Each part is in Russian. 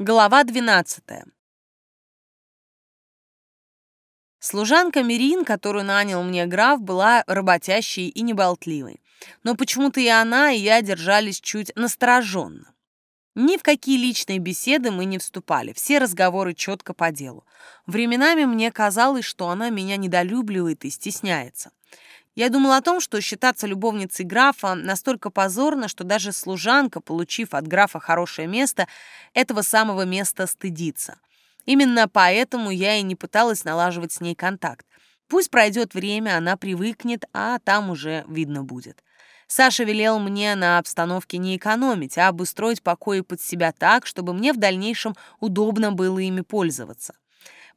Глава 12. Служанка Мирин, которую нанял мне граф, была работящей и неболтливой. Но почему-то и она, и я держались чуть настороженно. Ни в какие личные беседы мы не вступали, все разговоры четко по делу. Временами мне казалось, что она меня недолюбливает и стесняется. Я думал о том, что считаться любовницей графа настолько позорно, что даже служанка, получив от графа хорошее место, этого самого места стыдится. Именно поэтому я и не пыталась налаживать с ней контакт. Пусть пройдет время, она привыкнет, а там уже видно будет. Саша велел мне на обстановке не экономить, а обустроить покои под себя так, чтобы мне в дальнейшем удобно было ими пользоваться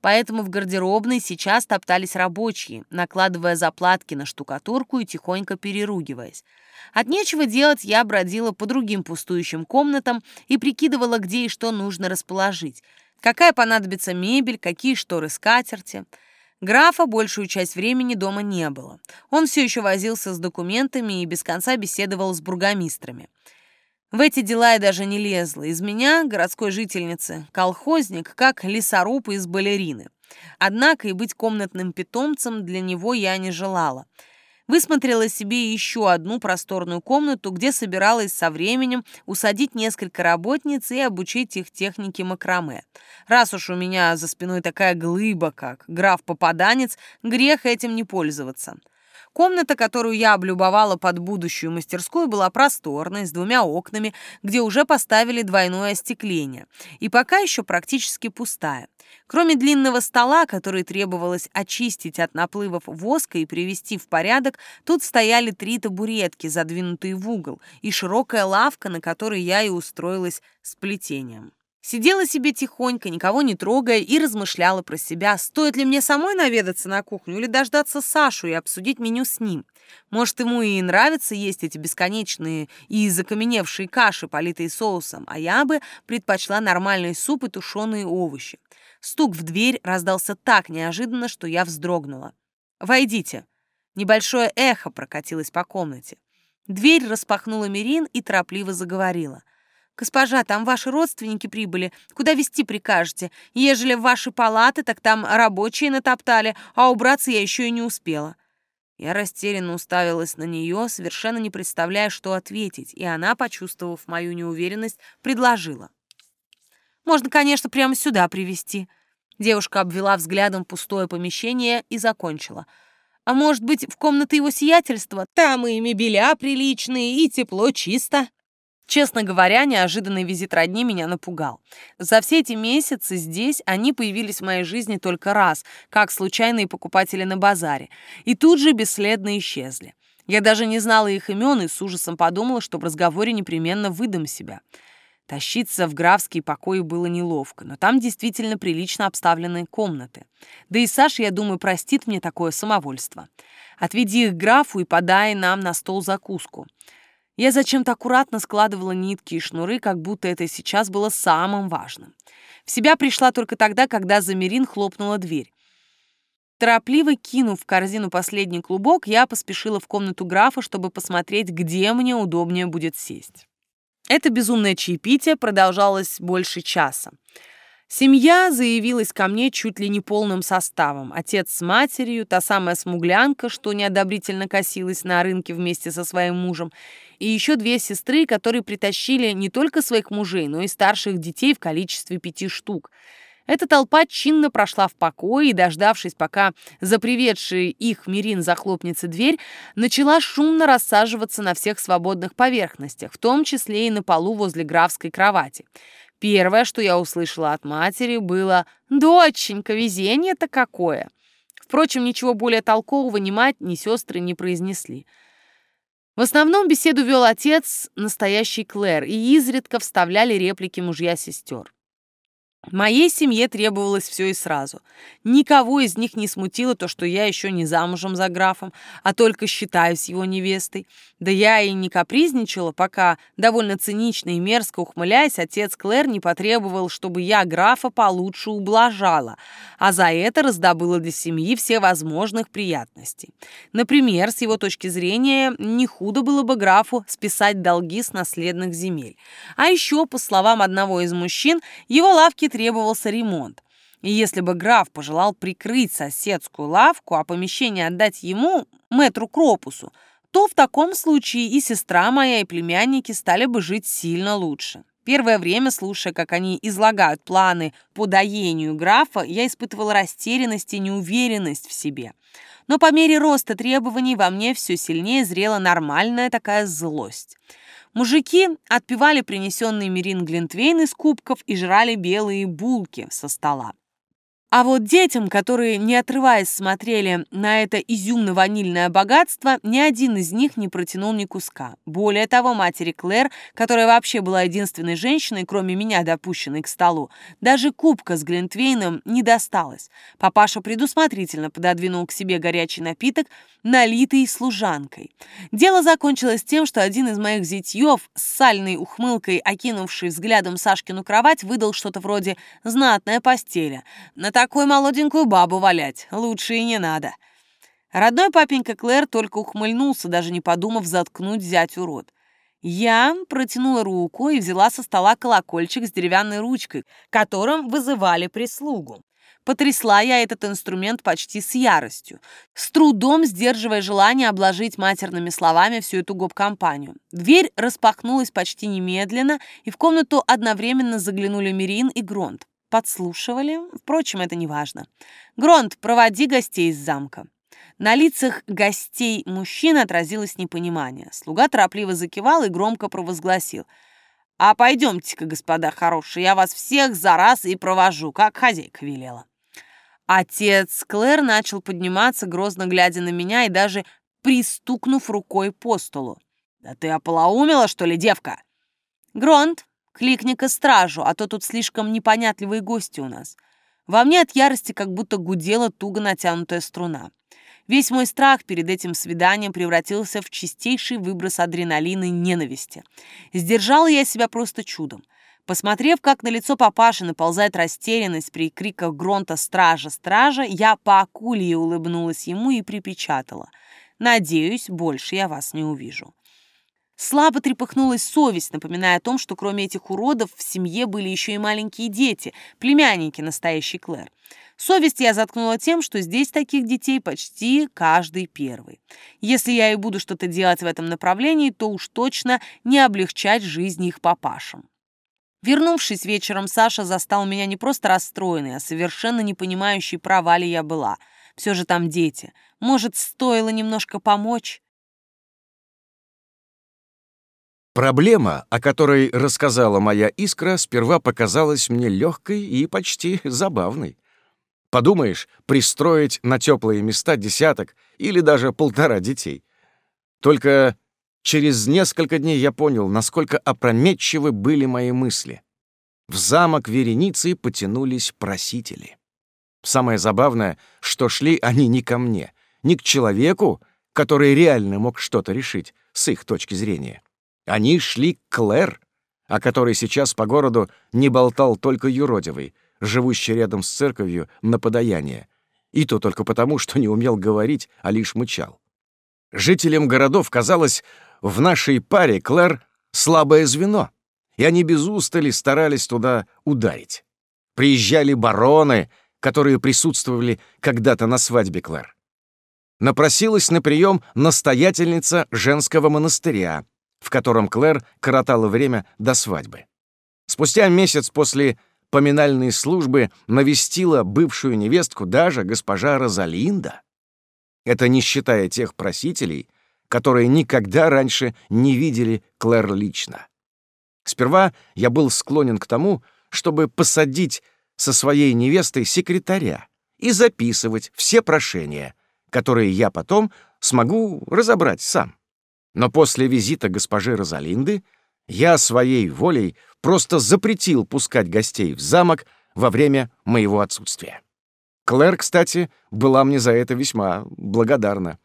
поэтому в гардеробной сейчас топтались рабочие, накладывая заплатки на штукатурку и тихонько переругиваясь. От нечего делать я бродила по другим пустующим комнатам и прикидывала, где и что нужно расположить. Какая понадобится мебель, какие шторы скатерти. Графа большую часть времени дома не было. Он все еще возился с документами и без конца беседовал с бургомистрами. В эти дела я даже не лезла. Из меня, городской жительницы, колхозник, как лесоруб из балерины. Однако и быть комнатным питомцем для него я не желала. Высмотрела себе еще одну просторную комнату, где собиралась со временем усадить несколько работниц и обучить их технике макраме. Раз уж у меня за спиной такая глыба, как граф-попаданец, грех этим не пользоваться. Комната, которую я облюбовала под будущую мастерскую, была просторной, с двумя окнами, где уже поставили двойное остекление, и пока еще практически пустая. Кроме длинного стола, который требовалось очистить от наплывов воска и привести в порядок, тут стояли три табуретки, задвинутые в угол, и широкая лавка, на которой я и устроилась с плетением. Сидела себе тихонько, никого не трогая, и размышляла про себя, стоит ли мне самой наведаться на кухню или дождаться Сашу и обсудить меню с ним. Может, ему и нравится есть эти бесконечные и закаменевшие каши, политые соусом, а я бы предпочла нормальный суп и тушеные овощи. Стук в дверь раздался так неожиданно, что я вздрогнула. «Войдите». Небольшое эхо прокатилось по комнате. Дверь распахнула Мирин и торопливо заговорила — «Госпожа, там ваши родственники прибыли. Куда вести прикажете? Ежели в ваши палаты, так там рабочие натоптали, а убраться я еще и не успела». Я растерянно уставилась на нее, совершенно не представляя, что ответить, и она, почувствовав мою неуверенность, предложила. «Можно, конечно, прямо сюда привести. Девушка обвела взглядом пустое помещение и закончила. «А может быть, в комнаты его сиятельства? Там и мебеля приличные, и тепло чисто». Честно говоря, неожиданный визит родни меня напугал. За все эти месяцы здесь они появились в моей жизни только раз, как случайные покупатели на базаре, и тут же бесследно исчезли. Я даже не знала их имен и с ужасом подумала, что в разговоре непременно выдам себя. Тащиться в графские покои было неловко, но там действительно прилично обставленные комнаты. Да и Саша, я думаю, простит мне такое самовольство. Отведи их графу и подай нам на стол закуску. Я зачем-то аккуратно складывала нитки и шнуры, как будто это сейчас было самым важным. В себя пришла только тогда, когда Замерин хлопнула дверь. Торопливо кинув в корзину последний клубок, я поспешила в комнату графа, чтобы посмотреть, где мне удобнее будет сесть. Это безумное чаепитие продолжалось больше часа. Семья заявилась ко мне чуть ли не полным составом. Отец с матерью, та самая смуглянка, что неодобрительно косилась на рынке вместе со своим мужем, и еще две сестры, которые притащили не только своих мужей, но и старших детей в количестве пяти штук. Эта толпа чинно прошла в покой и, дождавшись, пока заприведший их Мирин захлопнется дверь, начала шумно рассаживаться на всех свободных поверхностях, в том числе и на полу возле графской кровати. Первое, что я услышала от матери, было «Доченька, везение-то какое!» Впрочем, ничего более толкового ни мать, ни сестры не произнесли. В основном беседу вел отец, настоящий Клэр, и изредка вставляли реплики мужья сестер. Моей семье требовалось все и сразу. Никого из них не смутило то, что я еще не замужем за графом, а только считаюсь его невестой. Да я и не капризничала, пока, довольно цинично и мерзко ухмыляясь, отец Клэр не потребовал, чтобы я графа получше ублажала, а за это раздобыла для семьи все возможных приятностей. Например, с его точки зрения, не худо было бы графу списать долги с наследных земель. А еще, по словам одного из мужчин, его лавки требовался ремонт. И если бы граф пожелал прикрыть соседскую лавку, а помещение отдать ему, мэтру Кропусу, то в таком случае и сестра моя, и племянники стали бы жить сильно лучше. Первое время, слушая, как они излагают планы по доению графа, я испытывала растерянность и неуверенность в себе. Но по мере роста требований во мне все сильнее зрела нормальная такая злость. Мужики отпивали принесенный Мирин Глинтвейн из кубков и жрали белые булки со стола. А вот детям, которые, не отрываясь, смотрели на это изюмно-ванильное богатство, ни один из них не протянул ни куска. Более того, матери Клэр, которая вообще была единственной женщиной, кроме меня, допущенной к столу, даже кубка с Глинтвейном не досталось. Папаша предусмотрительно пододвинул к себе горячий напиток, налитый служанкой. Дело закончилось тем, что один из моих зятьев с сальной ухмылкой, окинувший взглядом Сашкину кровать, выдал что-то вроде «знатная постеля». На такую молоденькую бабу валять лучше и не надо. Родной папенька Клэр только ухмыльнулся, даже не подумав заткнуть зятю рот. Я протянула руку и взяла со стола колокольчик с деревянной ручкой, которым вызывали прислугу. Потрясла я этот инструмент почти с яростью, с трудом сдерживая желание обложить матерными словами всю эту гоп-компанию. Дверь распахнулась почти немедленно, и в комнату одновременно заглянули Мирин и Гронт. Подслушивали? Впрочем, это не важно. Гронт, проводи гостей из замка. На лицах гостей мужчин отразилось непонимание. Слуга торопливо закивал и громко провозгласил. «А пойдемте-ка, господа хорошие, я вас всех за раз и провожу, как хозяйка велела». Отец Клэр начал подниматься, грозно глядя на меня и даже пристукнув рукой по столу. «Да ты ополоумела, что ли, девка?» «Гронт, Кликни-ка стражу, а то тут слишком непонятливые гости у нас. Во мне от ярости как будто гудела туго натянутая струна. Весь мой страх перед этим свиданием превратился в чистейший выброс адреналина и ненависти. Сдержала я себя просто чудом. Посмотрев, как на лицо папаши наползает растерянность при криках Гронта «Стража! Стража!», я по акулье улыбнулась ему и припечатала. «Надеюсь, больше я вас не увижу». Слабо трепыхнулась совесть, напоминая о том, что кроме этих уродов в семье были еще и маленькие дети, племянники настоящей Клэр. Совесть я заткнула тем, что здесь таких детей почти каждый первый. Если я и буду что-то делать в этом направлении, то уж точно не облегчать жизнь их папашам. Вернувшись вечером, Саша застал меня не просто расстроенной, а совершенно не понимающей, права ли я была. Все же там дети. Может, стоило немножко помочь? Проблема, о которой рассказала моя искра, сперва показалась мне легкой и почти забавной. Подумаешь, пристроить на теплые места десяток или даже полтора детей. Только через несколько дней я понял, насколько опрометчивы были мои мысли. В замок Вереницы потянулись просители. Самое забавное, что шли они не ко мне, не к человеку, который реально мог что-то решить с их точки зрения. Они шли к Клэр, о которой сейчас по городу не болтал только юродивый, живущий рядом с церковью на подаяние, и то только потому, что не умел говорить, а лишь мычал. Жителям городов казалось, в нашей паре Клэр — слабое звено, и они без устали старались туда ударить. Приезжали бароны, которые присутствовали когда-то на свадьбе Клэр. Напросилась на прием настоятельница женского монастыря — в котором Клэр коротала время до свадьбы. Спустя месяц после поминальной службы навестила бывшую невестку даже госпожа Розалинда. Это не считая тех просителей, которые никогда раньше не видели Клэр лично. Сперва я был склонен к тому, чтобы посадить со своей невестой секретаря и записывать все прошения, которые я потом смогу разобрать сам. Но после визита госпожи Розалинды я своей волей просто запретил пускать гостей в замок во время моего отсутствия. Клэр, кстати, была мне за это весьма благодарна.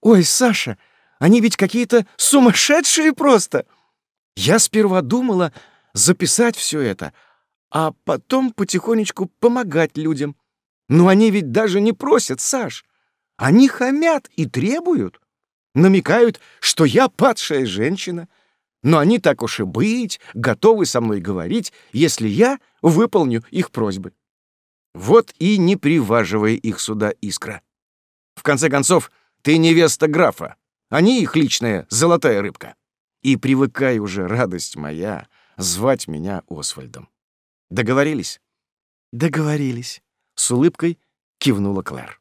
«Ой, Саша, они ведь какие-то сумасшедшие просто!» Я сперва думала записать все это, а потом потихонечку помогать людям. Но они ведь даже не просят, Саш. Они хамят и требуют. Намекают, что я падшая женщина. Но они так уж и быть, готовы со мной говорить, если я выполню их просьбы. Вот и не приваживай их сюда, Искра. В конце концов, ты невеста графа. Они их личная золотая рыбка. И привыкай уже, радость моя, звать меня Освальдом. Договорились? Договорились. С улыбкой кивнула Клэр.